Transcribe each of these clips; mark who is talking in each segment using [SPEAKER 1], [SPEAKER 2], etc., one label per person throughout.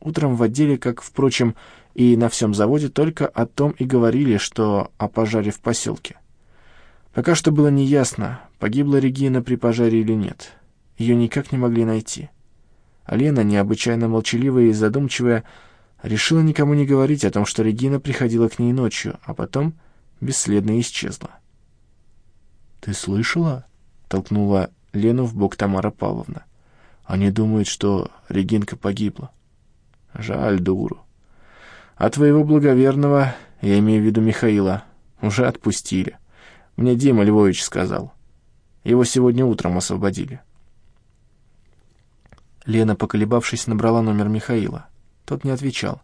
[SPEAKER 1] Утром в отделе, как, впрочем, и на всем заводе, только о том и говорили, что о пожаре в поселке. Пока что было неясно, погибла Регина при пожаре или нет. Ее никак не могли найти. А Лена, необычайно молчаливая и задумчивая, решила никому не говорить о том, что Регина приходила к ней ночью, а потом бесследно исчезла. «Ты слышала?» — толкнула Лену в бок Тамара Павловна. «Они думают, что Регинка погибла». «Жаль дуру. А твоего благоверного, я имею в виду Михаила, уже отпустили. Мне Дима Львович сказал. Его сегодня утром освободили». Лена, поколебавшись, набрала номер Михаила. Тот не отвечал.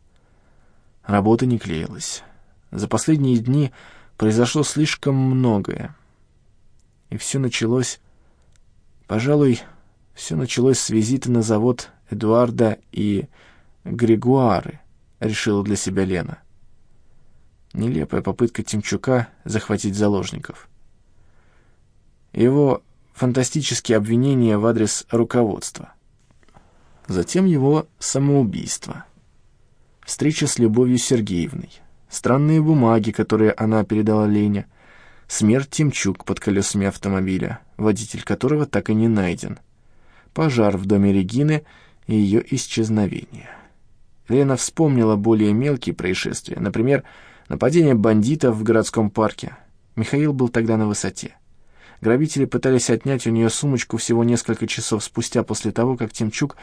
[SPEAKER 1] Работа не клеилась. За последние дни произошло слишком многое. И все началось... Пожалуй, все началось с визита на завод Эдуарда и Григуары, решила для себя Лена. Нелепая попытка Тимчука захватить заложников. Его фантастические обвинения в адрес руководства — Затем его самоубийство. Встреча с Любовью Сергеевной. Странные бумаги, которые она передала Лене. Смерть Тимчук под колесами автомобиля, водитель которого так и не найден. Пожар в доме Регины и ее исчезновение. Лена вспомнила более мелкие происшествия, например, нападение бандитов в городском парке. Михаил был тогда на высоте. Грабители пытались отнять у нее сумочку всего несколько часов спустя после того, как Тимчук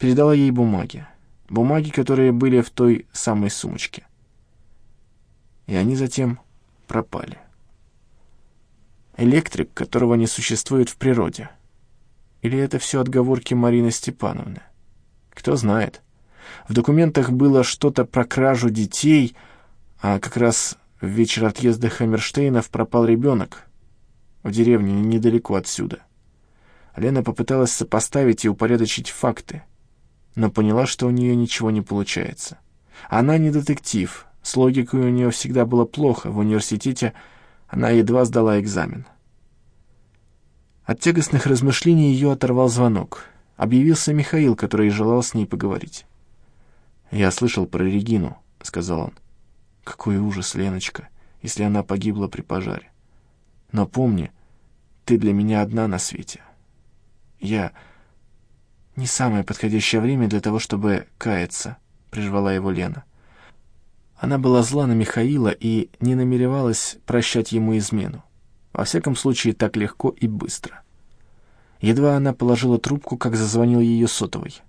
[SPEAKER 1] передала ей бумаги. Бумаги, которые были в той самой сумочке. И они затем пропали. Электрик, которого не существует в природе. Или это все отговорки Марины Степановны? Кто знает. В документах было что-то про кражу детей, а как раз в вечер отъезда Хаммерштейнов пропал ребенок, в деревне недалеко отсюда. Лена попыталась сопоставить и упорядочить факты, но поняла, что у нее ничего не получается. Она не детектив, с логикой у нее всегда было плохо, в университете она едва сдала экзамен. От тягостных размышлений ее оторвал звонок. Объявился Михаил, который желал с ней поговорить. «Я слышал про Регину», — сказал он. «Какой ужас, Леночка, если она погибла при пожаре. Но помни, ты для меня одна на свете. Я... Не самое подходящее время для того, чтобы каяться, прервала его Лена. Она была зла на Михаила и не намеревалась прощать ему измену. Во всяком случае, так легко и быстро. Едва она положила трубку, как зазвонил ее сотовый.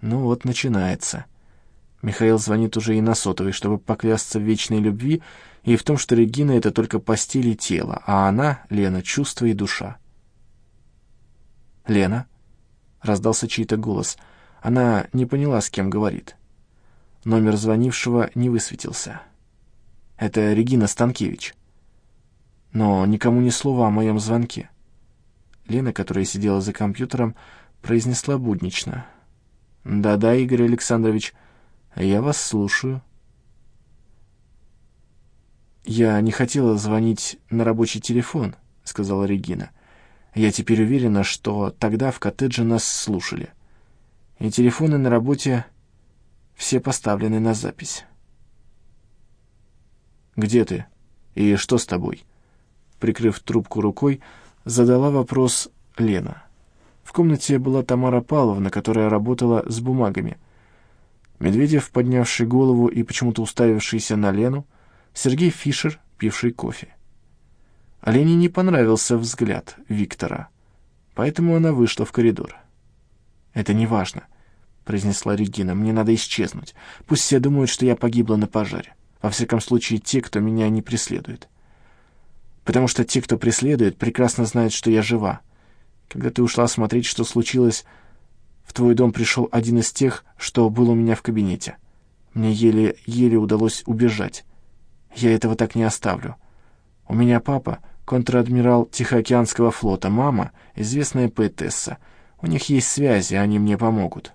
[SPEAKER 1] Ну вот, начинается. Михаил звонит уже и на сотовый, чтобы поклясться в вечной любви и в том, что Регина — это только постель и тело, а она, Лена, чувство и душа. «Лена?» — раздался чей-то голос. Она не поняла, с кем говорит. Номер звонившего не высветился. «Это Регина Станкевич». Но никому ни слова о моем звонке. Лена, которая сидела за компьютером, произнесла буднично. «Да-да, Игорь Александрович, я вас слушаю». «Я не хотела звонить на рабочий телефон», — сказала Регина. «Я теперь уверена, что тогда в коттедже нас слушали. И телефоны на работе все поставлены на запись». «Где ты? И что с тобой?» Прикрыв трубку рукой, задала вопрос Лена. В комнате была Тамара Павловна, которая работала с бумагами. Медведев, поднявший голову и почему-то уставившийся на Лену, Сергей Фишер, пивший кофе. Олене не понравился взгляд Виктора, поэтому она вышла в коридор. «Это не важно», — произнесла Регина. «Мне надо исчезнуть. Пусть все думают, что я погибла на пожаре. Во всяком случае, те, кто меня не преследует. Потому что те, кто преследует, прекрасно знают, что я жива. Когда ты ушла смотреть, что случилось, в твой дом пришел один из тех, что был у меня в кабинете. Мне еле-еле удалось убежать. Я этого так не оставлю. У меня папа — контр-адмирал Тихоокеанского флота, мама — известная поэтесса. У них есть связи, они мне помогут».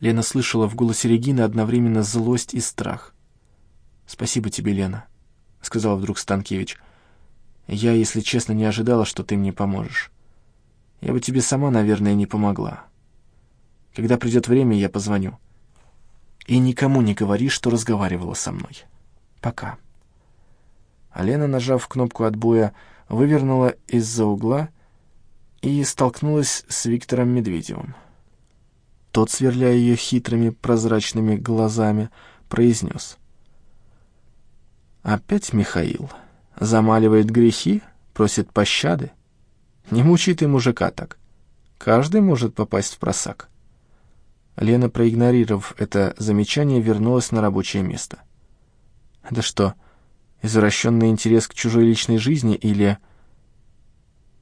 [SPEAKER 1] Лена слышала в голосе Регины одновременно злость и страх. «Спасибо тебе, Лена», — сказал вдруг Станкевич. «Я, если честно, не ожидала, что ты мне поможешь. Я бы тебе сама, наверное, не помогла. Когда придет время, я позвоню. И никому не говори, что разговаривала со мной. Пока». А Лена, нажав кнопку отбоя, вывернула из-за угла и столкнулась с Виктором Медведевым. Тот, сверляя ее хитрыми прозрачными глазами, произнес. «Опять Михаил? Замаливает грехи? Просит пощады? Не мучай ты мужика так. Каждый может попасть в просак». Лена, проигнорировав это замечание, вернулась на рабочее место. «Это что, извращенный интерес к чужой личной жизни или...»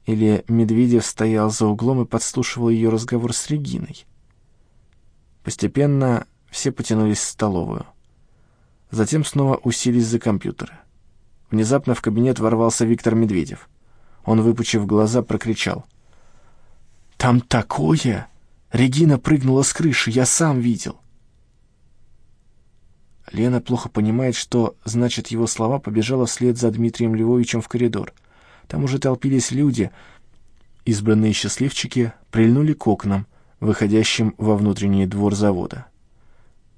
[SPEAKER 1] Или Медведев стоял за углом и подслушивал ее разговор с Региной? Постепенно все потянулись в столовую. Затем снова уселись за компьютеры. Внезапно в кабинет ворвался Виктор Медведев. Он, выпучив глаза, прокричал. «Там такое! Регина прыгнула с крыши, я сам видел!» Лена плохо понимает, что значит его слова, побежала вслед за Дмитрием Львовичем в коридор. Там уже толпились люди. Избранные счастливчики прильнули к окнам, выходящим во внутренний двор завода.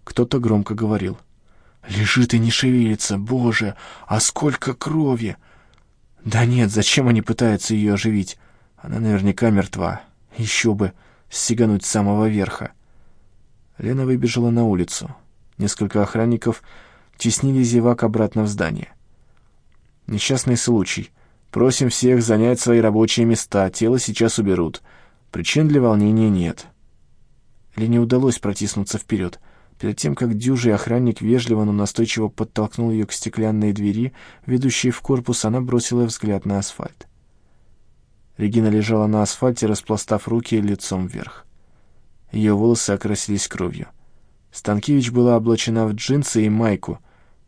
[SPEAKER 1] Кто-то громко говорил. «Лежит и не шевелится, боже, а сколько крови!» «Да нет, зачем они пытаются ее оживить? Она наверняка мертва. Еще бы, стегануть с самого верха». Лена выбежала на улицу. Несколько охранников теснили зевак обратно в здание. «Несчастный случай. Просим всех занять свои рабочие места, тело сейчас уберут. Причин для волнения нет». Лене удалось протиснуться вперед. Перед тем, как дюжий охранник вежливо, но настойчиво подтолкнул ее к стеклянной двери, ведущей в корпус, она бросила взгляд на асфальт. Регина лежала на асфальте, распластав руки лицом вверх. Ее волосы окрасились кровью. Станкевич была облачена в джинсы и майку,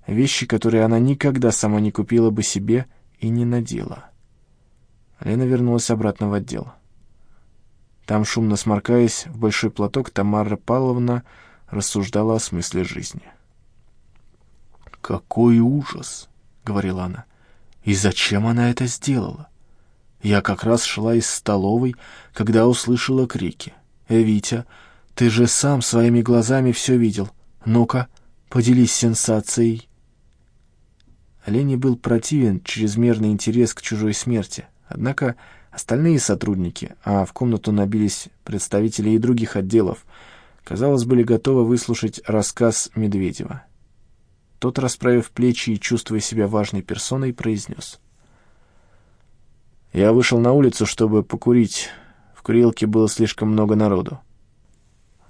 [SPEAKER 1] вещи, которые она никогда сама не купила бы себе и не надела. Лена вернулась обратно в отдел. Там, шумно сморкаясь, в большой платок Тамара Павловна рассуждала о смысле жизни. «Какой ужас!» — говорила она. «И зачем она это сделала? Я как раз шла из столовой, когда услышала крики. «Э, Витя, ты же сам своими глазами все видел. Ну-ка, поделись сенсацией». Лене был противен чрезмерный интерес к чужой смерти, однако Остальные сотрудники, а в комнату набились представители и других отделов, казалось, были готовы выслушать рассказ Медведева. Тот, расправив плечи и чувствуя себя важной персоной, произнес. «Я вышел на улицу, чтобы покурить. В курилке было слишком много народу.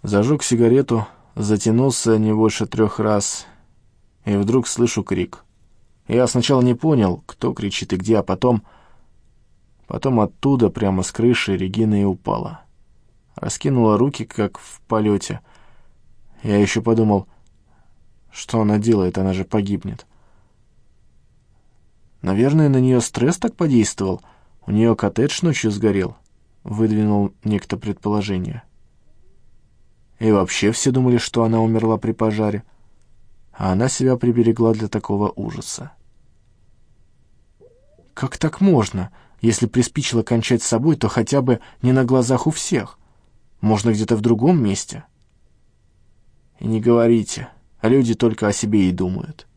[SPEAKER 1] Зажег сигарету, затянулся не больше трех раз, и вдруг слышу крик. Я сначала не понял, кто кричит и где, а потом Потом оттуда, прямо с крыши, Регина и упала. Раскинула руки, как в полете. Я еще подумал, что она делает, она же погибнет. Наверное, на нее стресс так подействовал. У нее коттедж ночью сгорел, выдвинул некто предположение. И вообще все думали, что она умерла при пожаре, а она себя приберегла для такого ужаса. «Как так можно?» Если приспичило кончать с собой, то хотя бы не на глазах у всех. Можно где-то в другом месте. И не говорите, люди только о себе и думают.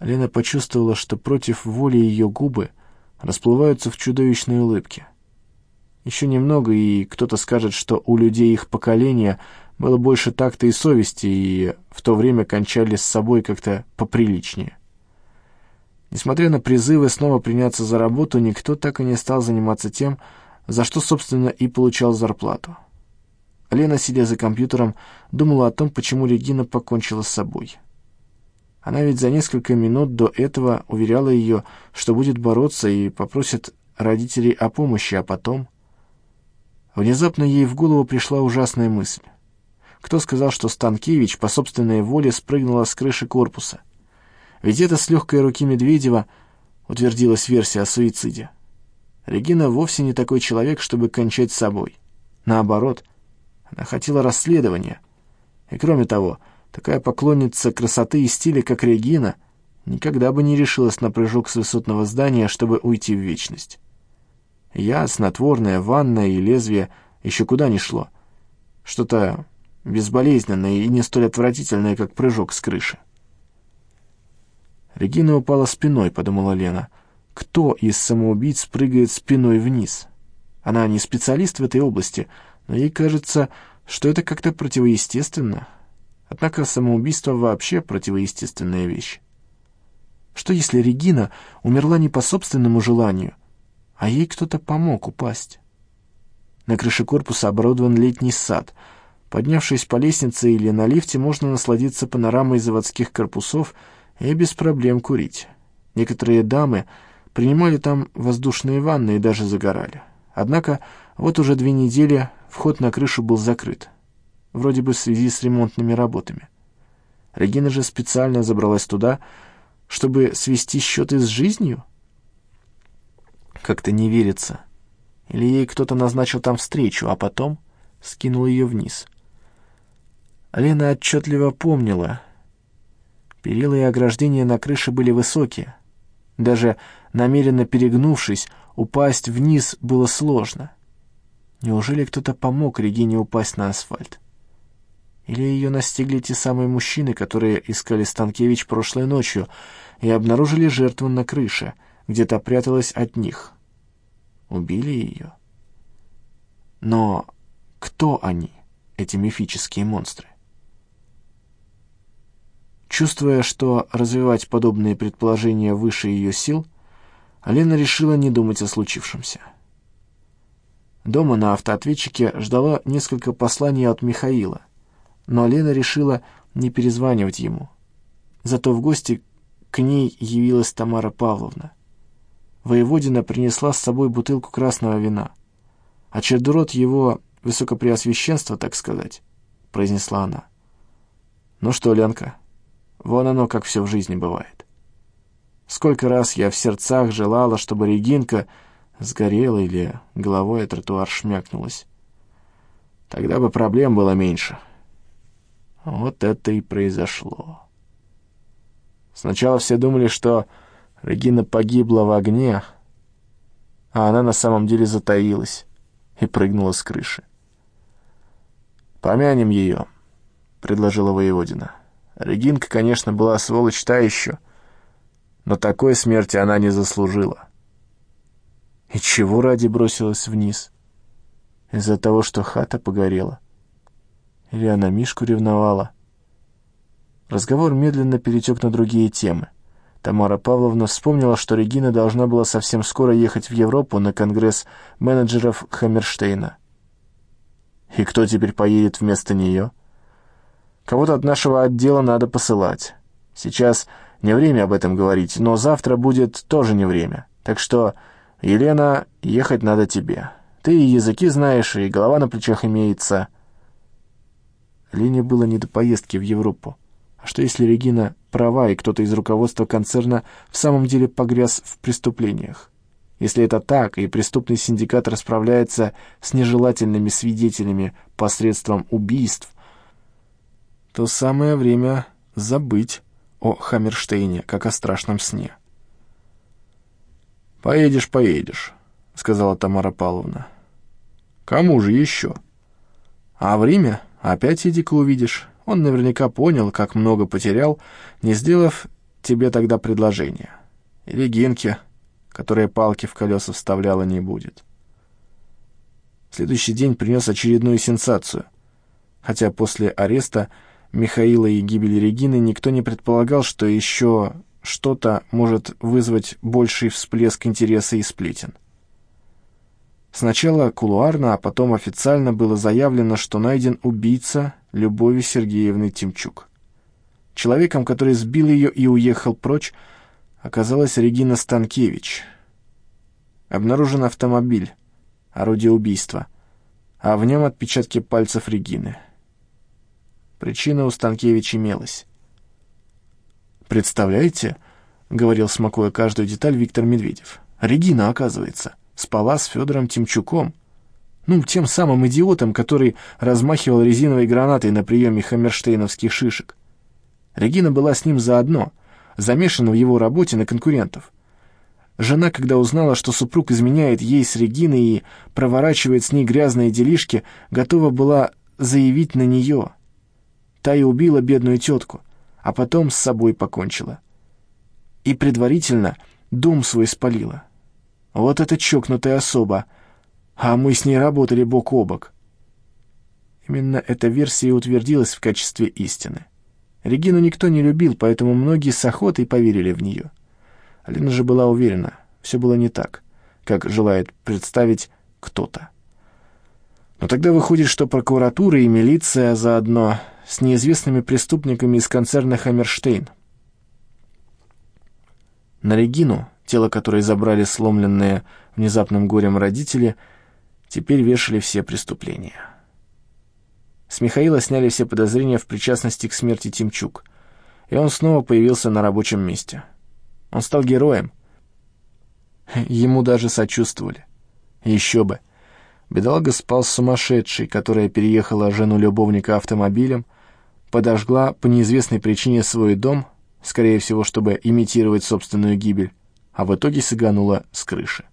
[SPEAKER 1] Лена почувствовала, что против воли ее губы расплываются в чудовищной улыбке. Еще немного, и кто-то скажет, что у людей их поколения было больше такта и совести, и в то время кончали с собой как-то поприличнее. Несмотря на призывы снова приняться за работу, никто так и не стал заниматься тем, за что, собственно, и получал зарплату. Лена, сидя за компьютером, думала о том, почему Регина покончила с собой. Она ведь за несколько минут до этого уверяла ее, что будет бороться и попросит родителей о помощи, а потом... Внезапно ей в голову пришла ужасная мысль. Кто сказал, что Станкевич по собственной воле спрыгнула с крыши корпуса? Ведь это с легкой руки Медведева утвердилась версия о суициде. Регина вовсе не такой человек, чтобы кончать с собой. Наоборот, она хотела расследования. И кроме того, такая поклонница красоты и стиля, как Регина, никогда бы не решилась на прыжок с высотного здания, чтобы уйти в вечность. Я, снотворное, ванная и лезвие еще куда ни шло. Что-то безболезненное и не столь отвратительное, как прыжок с крыши. Регина упала спиной, подумала Лена. Кто из самоубийц прыгает спиной вниз? Она не специалист в этой области, но ей кажется, что это как-то противоестественно. Однако самоубийство вообще противоестественная вещь. Что если Регина умерла не по собственному желанию, а ей кто-то помог упасть? На крыше корпуса оборудован летний сад. Поднявшись по лестнице или на лифте, можно насладиться панорамой заводских корпусов и без проблем курить. Некоторые дамы принимали там воздушные ванны и даже загорали. Однако вот уже две недели вход на крышу был закрыт. Вроде бы в связи с ремонтными работами. Регина же специально забралась туда, чтобы свести счеты с жизнью? Как-то не верится. Или ей кто-то назначил там встречу, а потом скинул ее вниз. Лена отчетливо помнила. Перила и ограждения на крыше были высокие. Даже намеренно перегнувшись, упасть вниз было сложно. Неужели кто-то помог Регине упасть на асфальт? Или ее настигли те самые мужчины, которые искали Станкевич прошлой ночью и обнаружили жертву на крыше, где то пряталась от них? Убили ее? Но кто они, эти мифические монстры? Чувствуя, что развивать подобные предположения выше ее сил, Алена решила не думать о случившемся. Дома на автоответчике ждала несколько посланий от Михаила, но Алена решила не перезванивать ему. Зато в гости к ней явилась Тамара Павловна. Воеводина принесла с собой бутылку красного вина. А чердурот его высокопреосвященства, так сказать, произнесла она. «Ну что, Ленка, Вон оно, как все в жизни бывает. Сколько раз я в сердцах желала, чтобы Регинка сгорела или головой о тротуар шмякнулась. Тогда бы проблем было меньше. Вот это и произошло. Сначала все думали, что Регина погибла в огне, а она на самом деле затаилась и прыгнула с крыши. «Помянем ее», — предложила воеводина. Регинка, конечно, была сволочь та еще, но такой смерти она не заслужила. И чего ради бросилась вниз? Из-за того, что хата погорела? Или она Мишку ревновала? Разговор медленно перетек на другие темы. Тамара Павловна вспомнила, что Регина должна была совсем скоро ехать в Европу на конгресс менеджеров Хаммерштейна. И кто теперь поедет вместо нее? — Кого-то от нашего отдела надо посылать. Сейчас не время об этом говорить, но завтра будет тоже не время. Так что, Елена, ехать надо тебе. Ты и языки знаешь, и голова на плечах имеется. Лене было не до поездки в Европу. А что если Регина права, и кто-то из руководства концерна в самом деле погряз в преступлениях? Если это так, и преступный синдикат расправляется с нежелательными свидетелями посредством убийств, то самое время забыть о Хаммерштейне, как о страшном сне. «Поедешь, поедешь», — сказала Тамара Павловна. «Кому же еще?» «А в Риме опять иди-ка увидишь. Он наверняка понял, как много потерял, не сделав тебе тогда предложение. Или Генке, которая палки в колеса вставляла, не будет». Следующий день принес очередную сенсацию, хотя после ареста Михаила и гибели Регины никто не предполагал, что еще что-то может вызвать больший всплеск интереса и сплетен. Сначала кулуарно, а потом официально было заявлено, что найден убийца Любови Сергеевны Тимчук. Человеком, который сбил ее и уехал прочь, оказалась Регина Станкевич. Обнаружен автомобиль, орудие убийства, а в нем отпечатки пальцев Регины — Причина у Станкевич имелась. «Представляете?» — говорил, смакуя каждую деталь, Виктор Медведев. «Регина, оказывается, спала с Федором Тимчуком. Ну, тем самым идиотом, который размахивал резиновой гранатой на приеме хаммерштейновских шишек. Регина была с ним заодно, замешана в его работе на конкурентов. Жена, когда узнала, что супруг изменяет ей с Региной и проворачивает с ней грязные делишки, готова была заявить на нее. Та и убила бедную тетку, а потом с собой покончила. И предварительно дом свой спалила. Вот эта чокнутая особа, а мы с ней работали бок о бок. Именно эта версия утвердилась в качестве истины. Регину никто не любил, поэтому многие с охотой поверили в нее. Алина же была уверена, все было не так, как желает представить кто-то. Но тогда выходит, что прокуратура и милиция заодно с неизвестными преступниками из концерна «Хаммерштейн». На Регину, тело которой забрали сломленные внезапным горем родители, теперь вешали все преступления. С Михаила сняли все подозрения в причастности к смерти Тимчук, и он снова появился на рабочем месте. Он стал героем. Ему даже сочувствовали. Еще бы. Бедолага спал с сумасшедшей, которая переехала жену любовника автомобилем, подожгла по неизвестной причине свой дом, скорее всего, чтобы имитировать собственную гибель, а в итоге сиганула с крыши.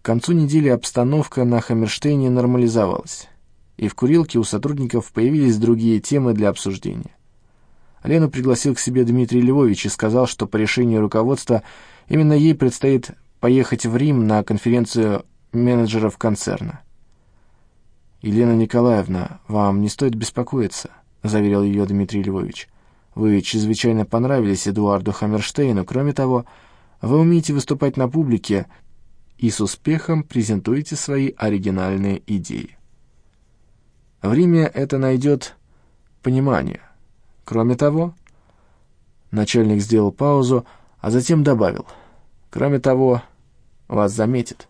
[SPEAKER 1] К концу недели обстановка на Хаммерштейне нормализовалась и в курилке у сотрудников появились другие темы для обсуждения. Лену пригласил к себе Дмитрий Львович и сказал, что по решению руководства именно ей предстоит поехать в Рим на конференцию менеджеров концерна. «Елена Николаевна, вам не стоит беспокоиться», — заверил ее Дмитрий Львович. «Вы чрезвычайно понравились Эдуарду Хаммерштейну. Кроме того, вы умеете выступать на публике и с успехом презентуете свои оригинальные идеи». В Риме это найдет понимание. Кроме того, начальник сделал паузу, а затем добавил, кроме того, вас заметят.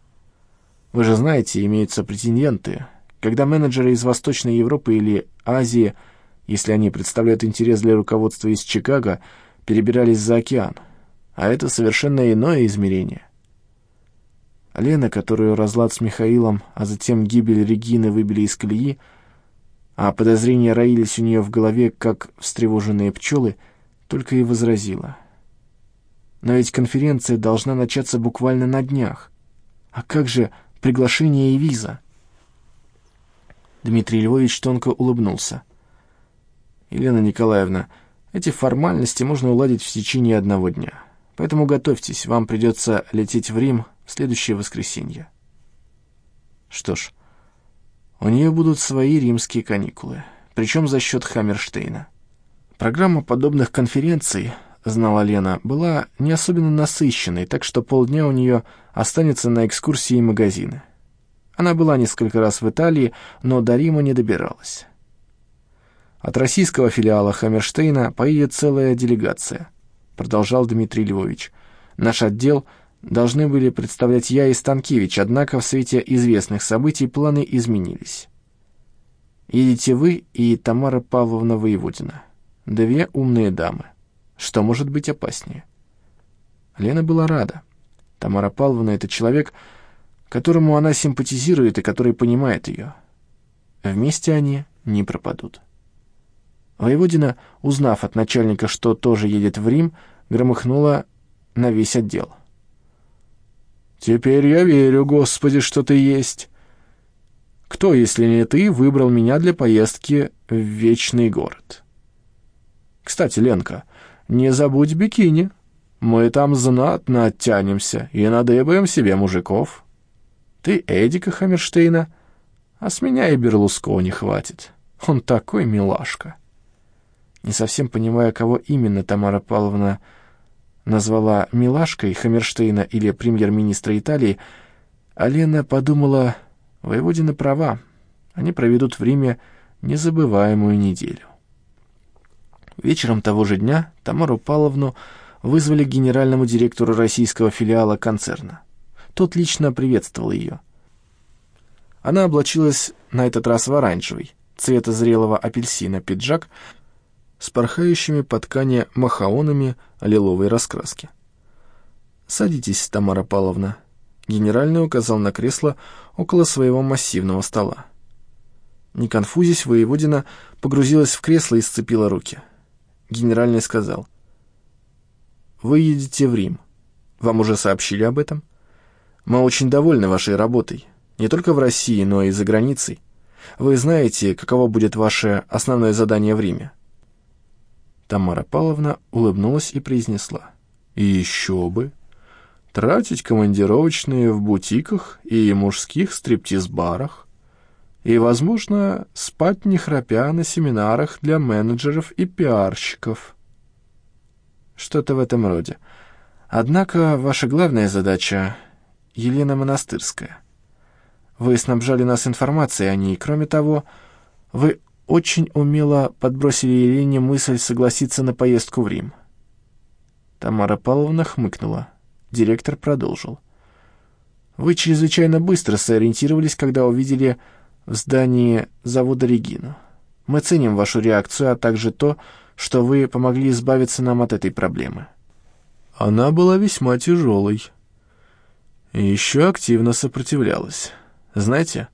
[SPEAKER 1] Вы же знаете, имеются претенденты. Когда менеджеры из Восточной Европы или Азии, если они представляют интерес для руководства из Чикаго, перебирались за океан. А это совершенно иное измерение. Лена, которую разлад с Михаилом, а затем гибель Регины выбили из колеи, а подозрения роились у нее в голове, как встревоженные пчелы, только и возразила. Но ведь конференция должна начаться буквально на днях. А как же приглашение и виза? Дмитрий Львович тонко улыбнулся. «Елена Николаевна, эти формальности можно уладить в течение одного дня. Поэтому готовьтесь, вам придется лететь в Рим в следующее воскресенье». Что ж, у нее будут свои римские каникулы, причем за счет Хаммерштейна. Программа подобных конференций, знала Лена, была не особенно насыщенной, так что полдня у нее останется на экскурсии и магазины. Она была несколько раз в Италии, но до Рима не добиралась. От российского филиала Хаммерштейна поедет целая делегация, продолжал Дмитрий Львович. Наш отдел — должны были представлять я и Станкевич, однако в свете известных событий планы изменились. Едете вы и Тамара Павловна Воеводина. Две умные дамы. Что может быть опаснее? Лена была рада. Тамара Павловна — это человек, которому она симпатизирует и который понимает ее. Вместе они не пропадут. Воеводина, узнав от начальника, что тоже едет в Рим, громыхнула на весь отдел — Теперь я верю, Господи, что ты есть. Кто, если не ты, выбрал меня для поездки в Вечный город? Кстати, Ленка, не забудь бикини. Мы там знатно оттянемся и надыбаем себе мужиков. Ты Эдика Хаммерштейна, а с меня и Берлускони хватит. Он такой милашка. Не совсем понимая, кого именно Тамара Павловна назвала милашкой Хаммерштейна или премьер-министра Италии, Алена подумала, воеводина права, они проведут в Риме незабываемую неделю. Вечером того же дня Тамару Павловну вызвали генеральному директору российского филиала концерна. Тот лично приветствовал ее. Она облачилась на этот раз в оранжевый, цвета зрелого апельсина пиджак, с порхающими по ткани махаонами лиловой раскраски. «Садитесь, Тамара Павловна», — генеральный указал на кресло около своего массивного стола. Не конфузясь, воеводина погрузилась в кресло и сцепила руки. Генеральный сказал, «Вы едете в Рим. Вам уже сообщили об этом? Мы очень довольны вашей работой, не только в России, но и за границей. Вы знаете, каково будет ваше основное задание в Риме?» Тамара Павловна улыбнулась и произнесла. «И еще бы! Тратить командировочные в бутиках и мужских стриптиз-барах, и, возможно, спать не храпя на семинарах для менеджеров и пиарщиков. Что-то в этом роде. Однако ваша главная задача — Елена Монастырская. Вы снабжали нас информацией о ней. Кроме того, вы очень умело подбросили Елене мысль согласиться на поездку в Рим. Тамара Павловна хмыкнула. Директор продолжил. «Вы чрезвычайно быстро сориентировались, когда увидели в здании завода «Регину». Мы ценим вашу реакцию, а также то, что вы помогли избавиться нам от этой проблемы». Она была весьма тяжелой. И еще активно сопротивлялась. Знаете,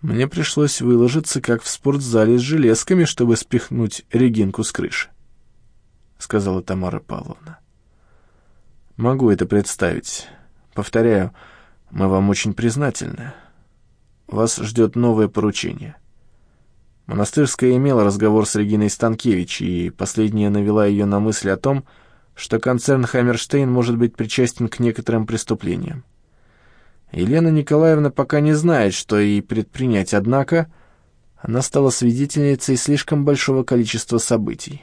[SPEAKER 1] мне пришлось выложиться, как в спортзале с железками, чтобы спихнуть Регинку с крыши, — сказала Тамара Павловна. Могу это представить. Повторяю, мы вам очень признательны. Вас ждет новое поручение. Монастырская имела разговор с Региной Станкевич, и последняя навела ее на мысль о том, что концерн Хаммерштейн может быть причастен к некоторым преступлениям. Елена Николаевна пока не знает, что ей предпринять, однако она стала свидетельницей слишком большого количества событий.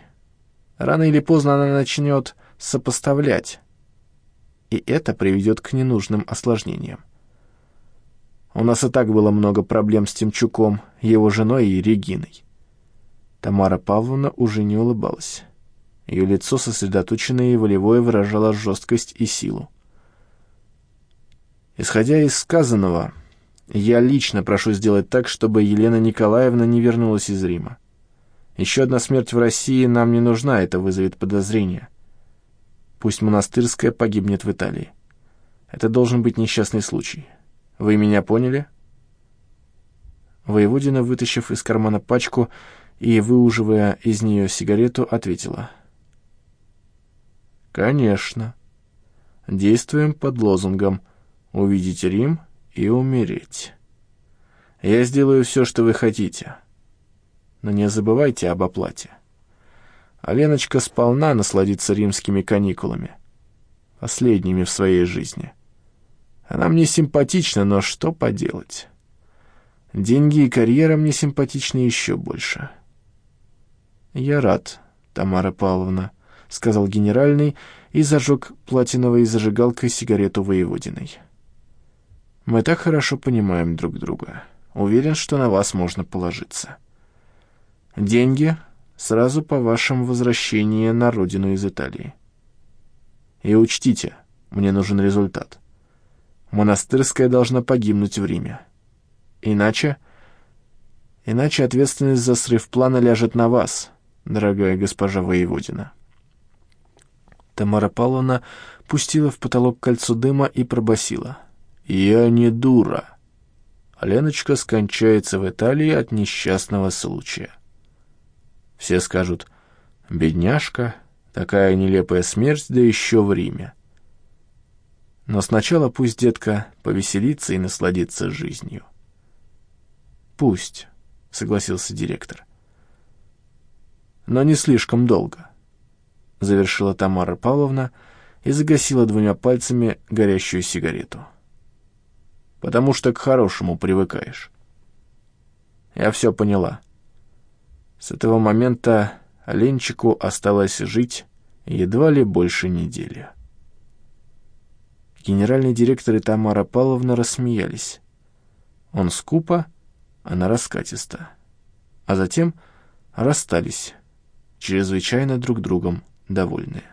[SPEAKER 1] Рано или поздно она начнет сопоставлять, и это приведет к ненужным осложнениям. У нас и так было много проблем с Тимчуком, его женой и Региной. Тамара Павловна уже не улыбалась. Ее лицо, сосредоточенное и волевое, выражало жесткость и силу. Исходя из сказанного, я лично прошу сделать так, чтобы Елена Николаевна не вернулась из Рима. Еще одна смерть в России нам не нужна, это вызовет подозрения. Пусть монастырская погибнет в Италии. Это должен быть несчастный случай. Вы меня поняли?» Воеводина, вытащив из кармана пачку и выуживая из нее сигарету, ответила. «Конечно. Действуем под лозунгом увидеть Рим и умереть. Я сделаю все, что вы хотите. Но не забывайте об оплате. А Леночка сполна насладится римскими каникулами. Последними в своей жизни. Она мне симпатична, но что поделать? Деньги и карьера мне симпатичны еще больше. «Я рад, Тамара Павловна», — сказал генеральный и зажег платиновой зажигалкой сигарету воеводиной. Мы так хорошо понимаем друг друга. Уверен, что на вас можно положиться. Деньги сразу по вашему возвращении на родину из Италии. И учтите, мне нужен результат. Монастырская должна погибнуть в Риме. Иначе... Иначе ответственность за срыв плана ляжет на вас, дорогая госпожа воеводина. Тамара Павловна пустила в потолок кольцо дыма и пробасила — «Я не дура». Леночка скончается в Италии от несчастного случая. Все скажут «бедняжка, такая нелепая смерть, да еще в Риме». Но сначала пусть детка повеселится и насладится жизнью. «Пусть», — согласился директор. «Но не слишком долго», — завершила Тамара Павловна и загасила двумя пальцами горящую сигарету потому что к хорошему привыкаешь. Я все поняла. С этого момента Ленчику осталось жить едва ли больше недели. Генеральный директор и Тамара Павловна рассмеялись. Он скупо, она раскатисто. А затем расстались, чрезвычайно друг другом довольные.